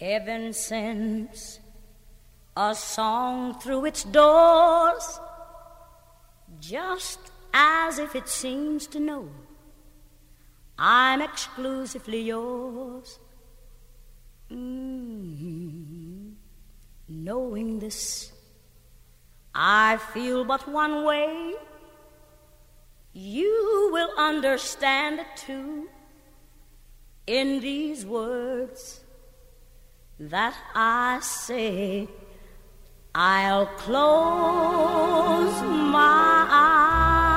Heaven sends a song through its doors, just as if it seems to know I'm exclusively yours. Mm-hmm. Knowing this, I feel but one way. You will understand it too in these words that I say. I'll close my eyes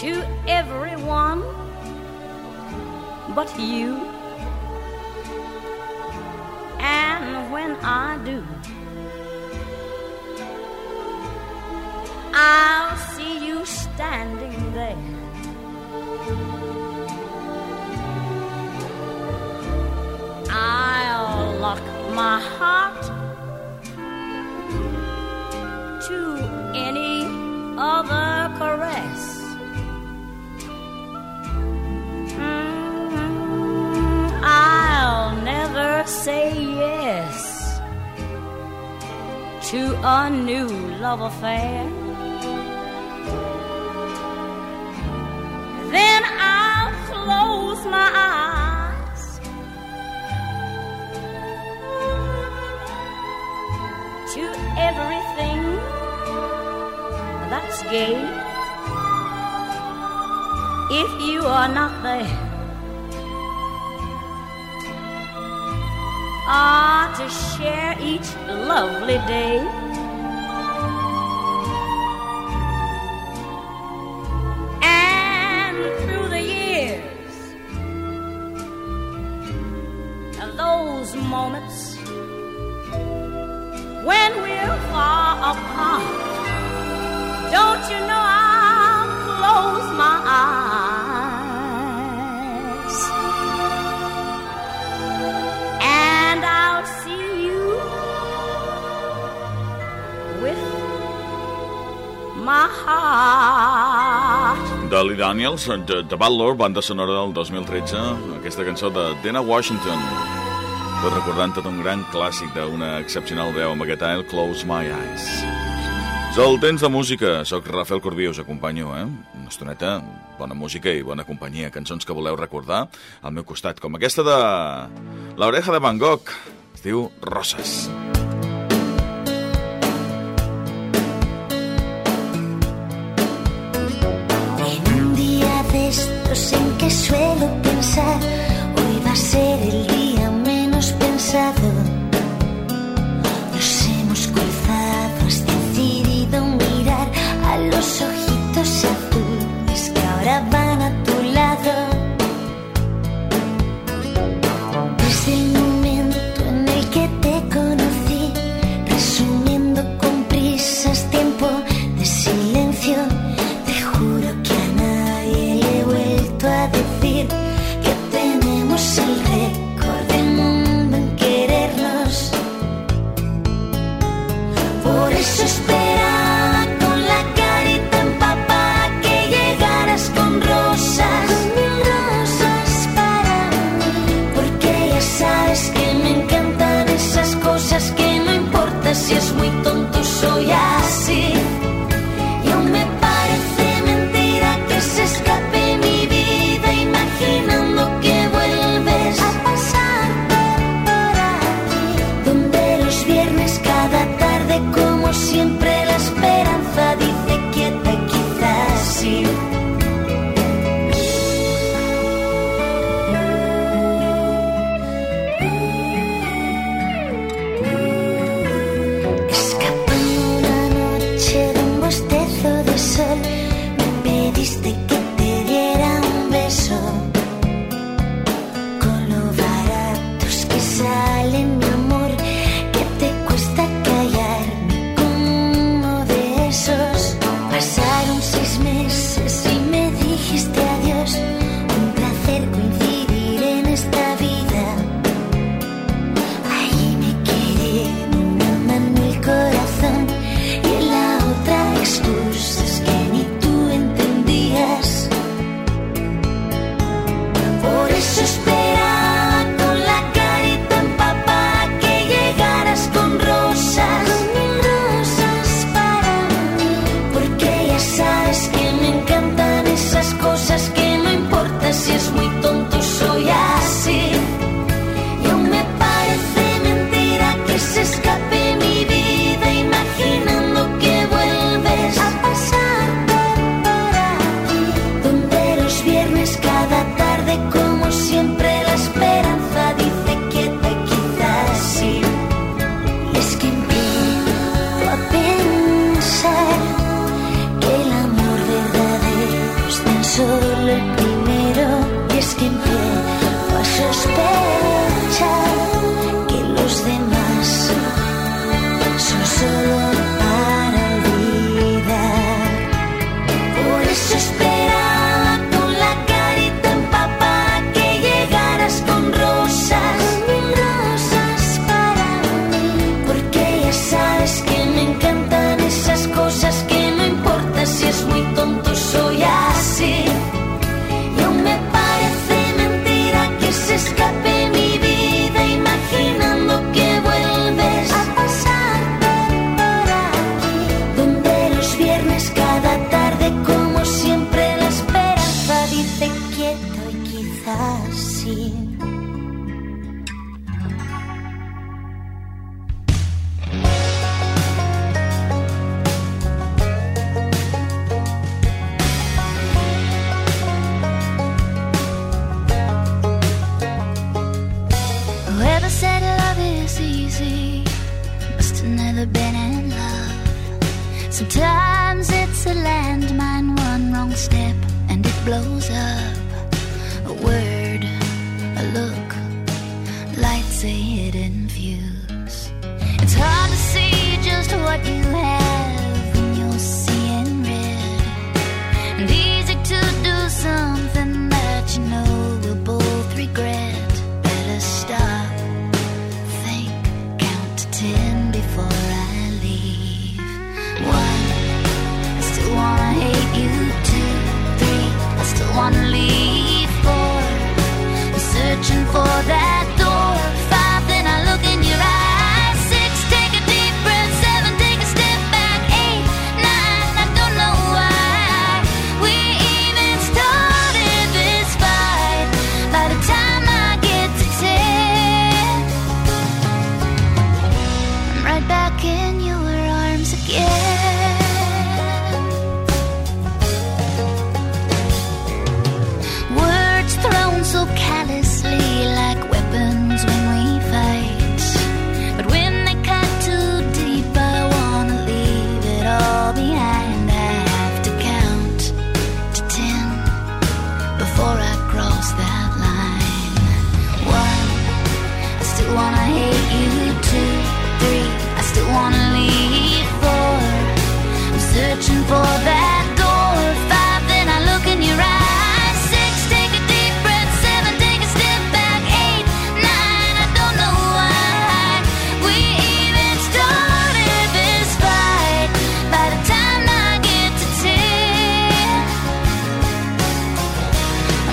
to everyone but you. And when I do, I'll my heart to any other caress. Mm, I'll never say yes to a new love affair. Then I'll close my eyes If you are not there, ah, to share each lovely day. And through the years, those moments when we're far apart, de Lee Daniels, The, The Butler, banda sonora del 2013, aquesta cançó de Dana Washington. Tot recordant tot un gran clàssic d'una excepcional veu amb aquest I'll Close My Eyes. És el temps de música. Soc Rafael Corbí, us acompanyo, eh? Una estoneta, bona música i bona companyia. Cançons que voleu recordar al meu costat, com aquesta de l'oreja de Van Gogh. Es diu Roses. En bonito never been in love. Sometimes it's a landmine, one wrong step, and it blows up. A word, a look, lights a hidden fuse. It's hard to see just what you have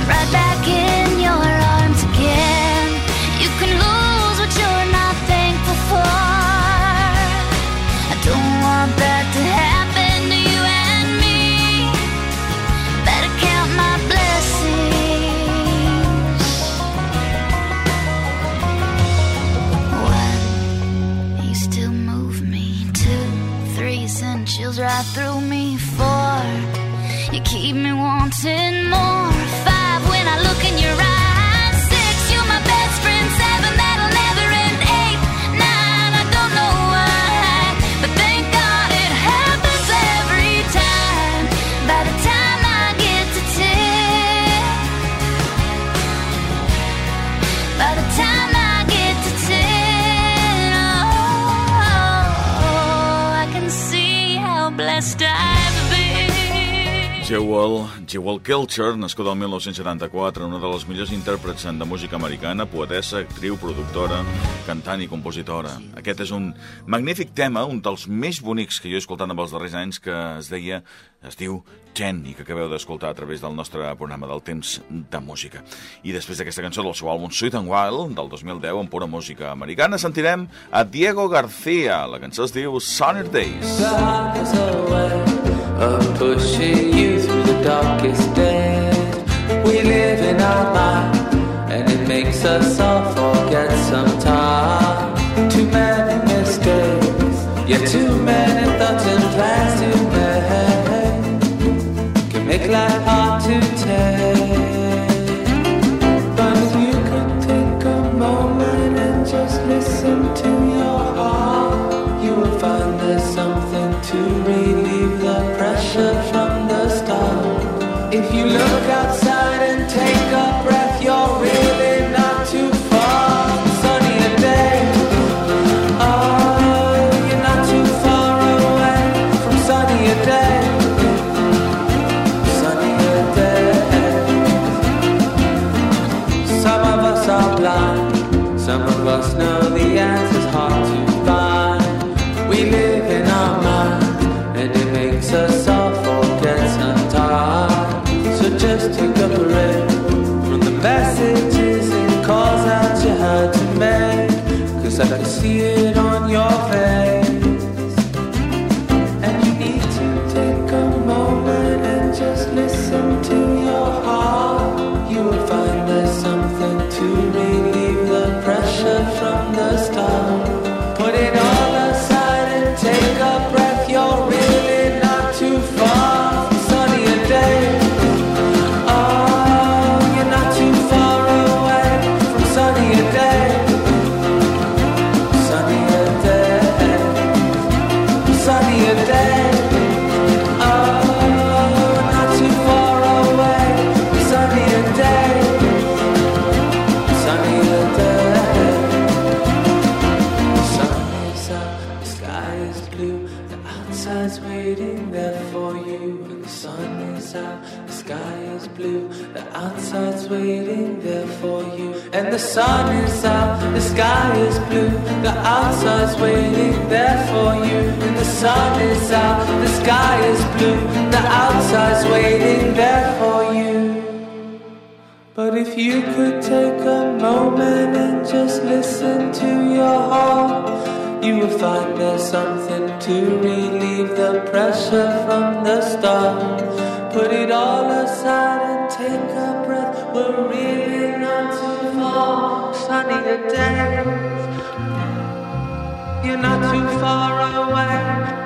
right back in Well, Jewel Kilcher, nascuda el 1974, una de les millors intèrprets de música americana, poetessa, actriu, productora, cantant i compositora. Aquest és un magnífic tema, un dels més bonics que jo he escoltat en els darrers anys, que es deia, es diu Ten, i que acabeu d'escoltar a través del nostre programa del temps de música. I després d'aquesta cançó del seu àlbum Sweet and Wild, del 2010, en pura música americana, sentirem a Diego García. La cançó es diu Sunny Days. Of pushing you through the darkest days. We live in our mind, and it makes us all forget sometimes. Too many mistakes, yeah, too many thoughts and plans to make. Can make life hard to take. But if you could take a moment and just listen to your heart, you will find there's something to relieve the pressure from the if you look outside and take a breath. sun is out, the sky is blue, the outside's waiting there for you. The sun is out, the sky is blue, the outside's waiting there for you. But if you could take a moment and just listen to your heart, you will find there's something to relieve the pressure from the start. Put it all aside and take a breath, we're really not too walls, I need a dance. You're not too far away,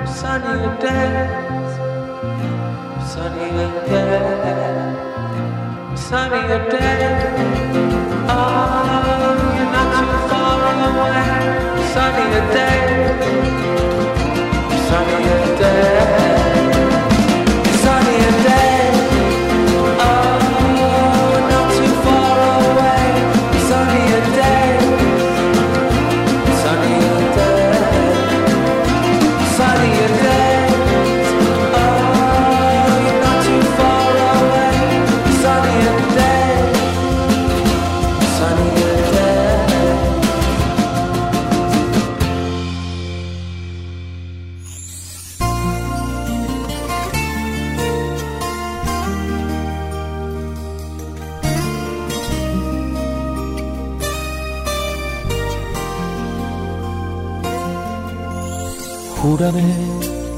sunny a dance, sunny a dance, sunny a dance. Oh, you're not too far away, sunny a dance, sunny a dance.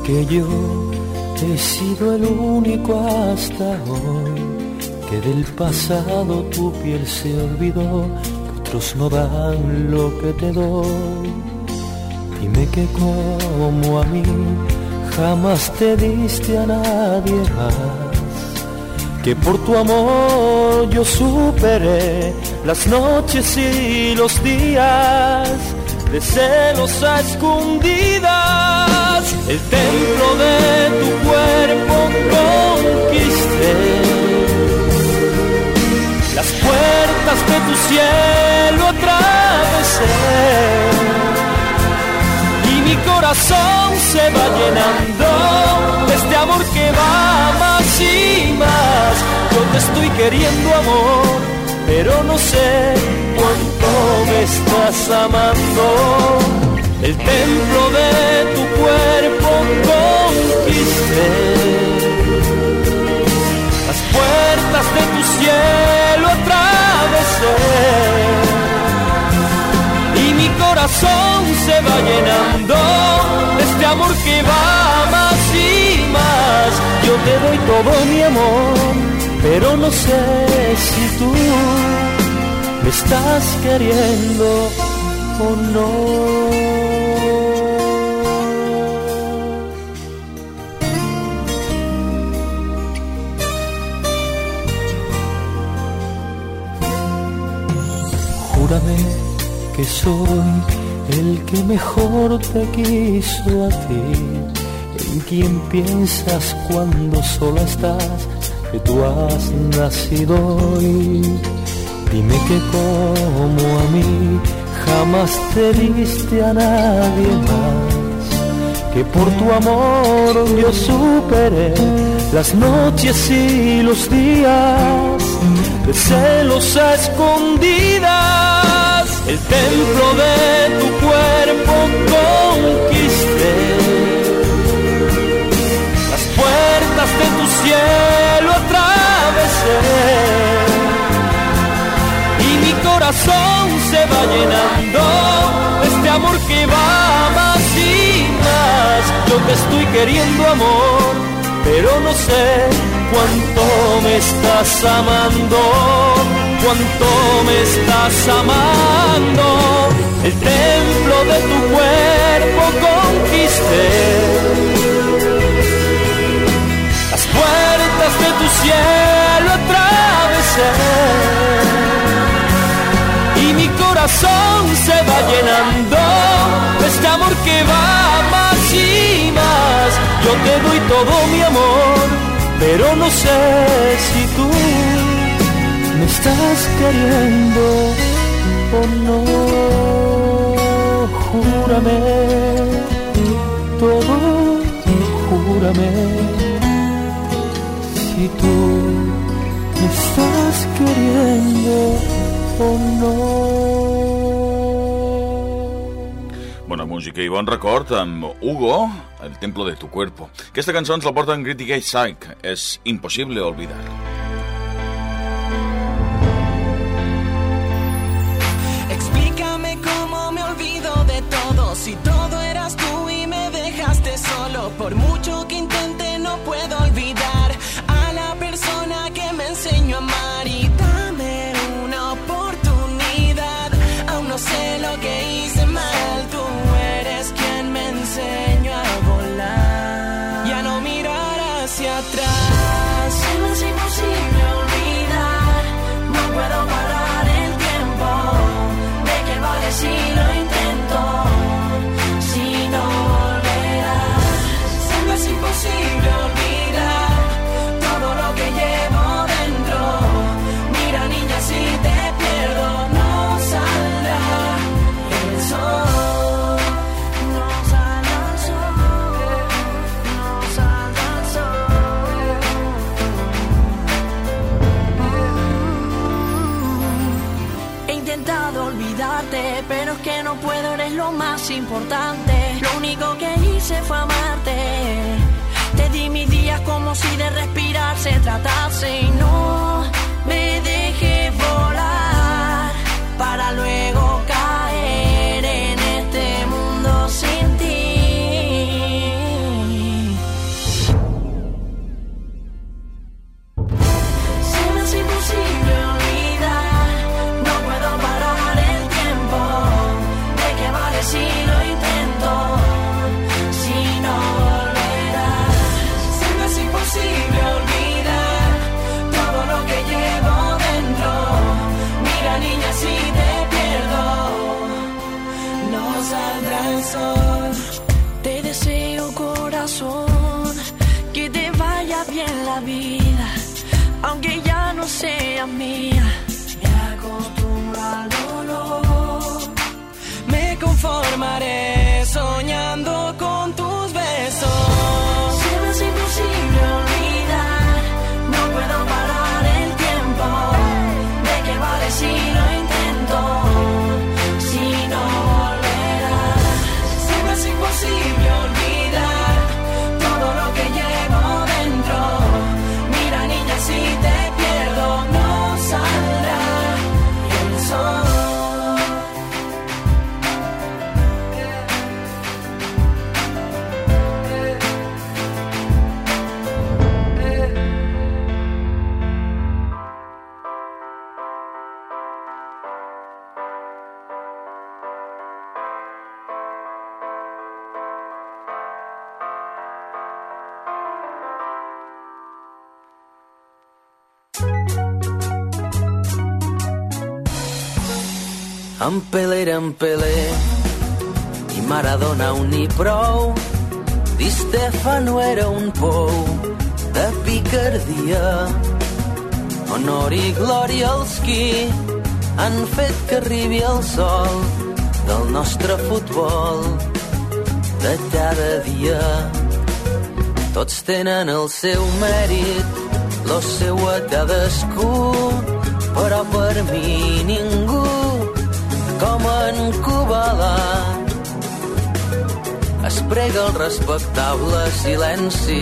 Que yo he sido el único hasta hoy que del pasado tu piel se olvidó, otros no dan lo que te doy. Dime que como a mí jamás te diste a nadie más, que por tu amor yo superé las noches y los días de celos a escondidas, el templo de tu cuerpo conquisté. Las puertas de tu cielo atravesé y mi corazón se va llenando de este amor que va más y más. Yo te estoy queriendo amor, pero no sé cuánto me estás amando. El templo de tu cuerpo conquisté. Las puertas de tu cielo atravesé. Y mi corazón se va llenando de este amor que va más y más. Yo te doy todo mi amor, pero no sé si tú me estás queriendo o no. Júrame que soy el que mejor te quiso a ti, en quien piensas cuando sola estás que tú has nacido hoy. Dime que como a mí jamás te diste a nadie más, que por tu amor yo superé las noches y los días de celos a escondidas, el templo de tu cuerpo conquisté, las puertas de tu cielo atravesé y mi corazón se va llenando de este amor que va más y más. Yo te estoy queriendo amor, pero no sé cuánto me estás amando, cuánto me estás amando. Cielo atravesé y mi corazón se va llenando de este amor que va más y más. Yo te doy todo mi amor, pero no sé si tú me estás queriendo o no. Júrame, todo, júrame, si tú me estás queriendo o no. Bona música i bon record amb Hugo, El templo de tu cuerpo. Aquesta cançó ens la porta en Gay Psych. És impossible olvidar. Pero es que no puedo, eres lo más importante. Lo único que hice fue amarte. Te di mis días como si de respirar se tratase y no me dejé volar para luego não sei é a minha. En Pelé era en Pelé i Maradona un i prou. Di Stefano era un pou de picardia. Honor i glòria als qui han fet que arribi el sol del nostre futbol de cada dia. Tots tenen el seu mèrit, lo seu a cadascú, però per mi ningú com en Kubala es prega el respectable silenci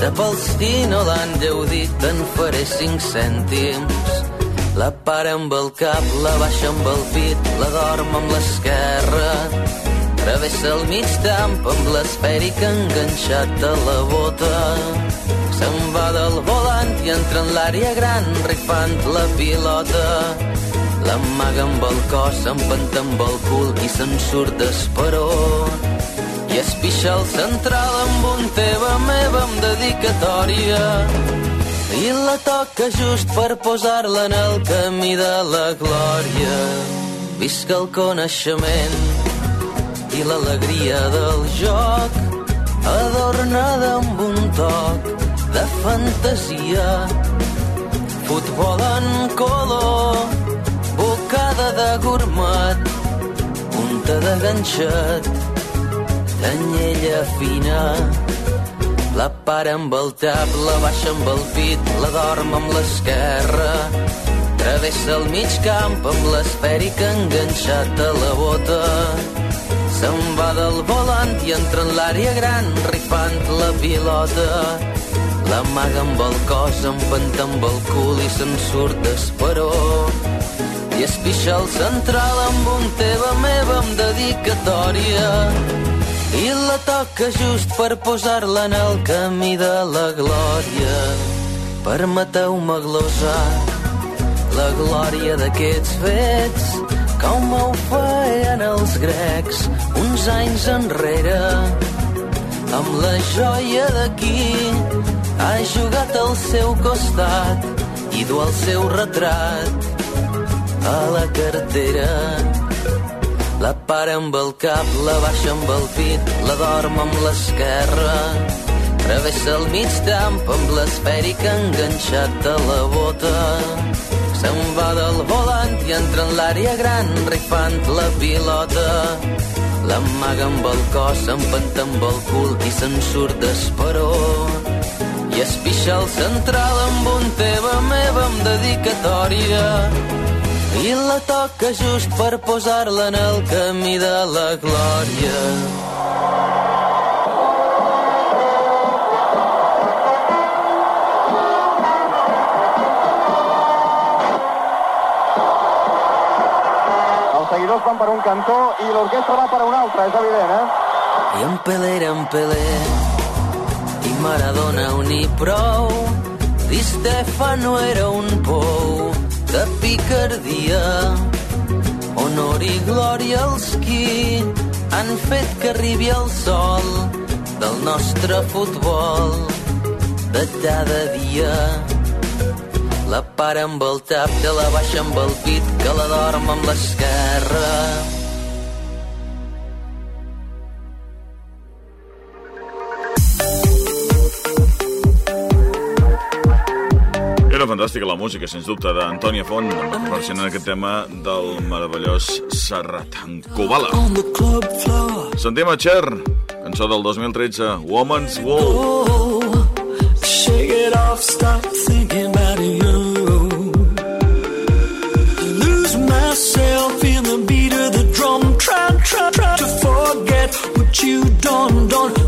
de Palestino l'han dit, en faré cinc cèntims. La para amb el cap, la baixa amb el pit, la dorm amb l'esquerra. Travessa el mig camp amb l'esfèrica enganxat a la bota. Se'n va del volant i entra en l'àrea gran, rifant la pilota. L'amaga amb el cos, s'empenta amb el cul i se'n surt d'esperó i es pixa al central amb un teva meva amb dedicatòria i la toca just per posar-la en el camí de la glòria. Visca el coneixement i l'alegria del joc adornada amb un toc de fantasia. Futbol en color, de gourmet, punta de ganxet, canyella fina. La para amb el tap, la baixa amb el pit, la dorm amb l'esquerra. Travessa el mig camp amb l'esfèrica enganxat a la bota. Se'n va del volant i entra en l'àrea gran, rifant la pilota. L'amaga amb el cos, empenta amb el cul i se'n surt d'esperó. I es pixa al central amb un teva meva amb dedicatòria. I la toca just per posar-la en el camí de la glòria. Permeteu-me glosar la glòria d'aquests fets com ho feien els grecs uns anys enrere. Amb la joia d'aquí ha jugat al seu costat i du el seu retrat a la cartera la para amb el cap, la baixa amb el pit, la dorm amb l'esquerra. Travessa el mig camp amb l'esfèrica enganxat a la bota. Se'n va del volant i entra en l'àrea gran, rifant la pilota. L'amaga amb el cos, s'empenta amb el cul i se'n surt d'esperó. I es pixa al central amb un teva meva amb dedicatòria i la toca just per posar-la en el camí de la glòria. Els seguidors van per un cantó i l'orquestra va per un altre, és evident, eh? I en Pelé era en Pelé i Maradona un i prou Di Stefano era un pou de picardia honor i glòria als qui han fet que arribi el sol del nostre futbol de cada dia la para amb el tap, que la baixa amb el pit, que la dorm amb l'esquerra. Era fantàstica la música, sens dubte, d'Antònia Font, versionant aquest tema del meravellós Serrat en Kubala. Sentim a Cher, cançó del 2013, Woman's World. Oh, shake it off, stop thinking about you. I lose myself in the beat of the drum, try, try, try to forget what you done, done.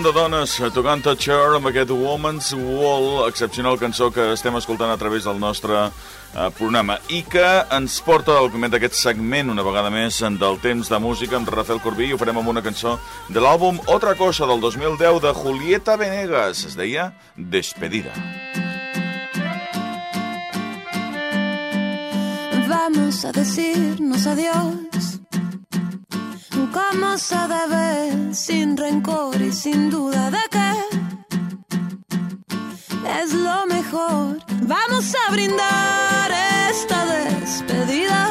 Món de dones tocant a Cher amb aquest Woman's Wall, excepcional cançó que estem escoltant a través del nostre eh, programa. I que ens porta al coment d'aquest segment una vegada més del temps de música amb Rafael Corbí. I ho farem amb una cançó de l'àlbum Otra Cosa del 2010 de Julieta Venegas. Es deia Despedida. Vamos a decirnos adiós como se debe, sin rencor y sin duda de que es lo mejor. Vamos a brindar esta despedida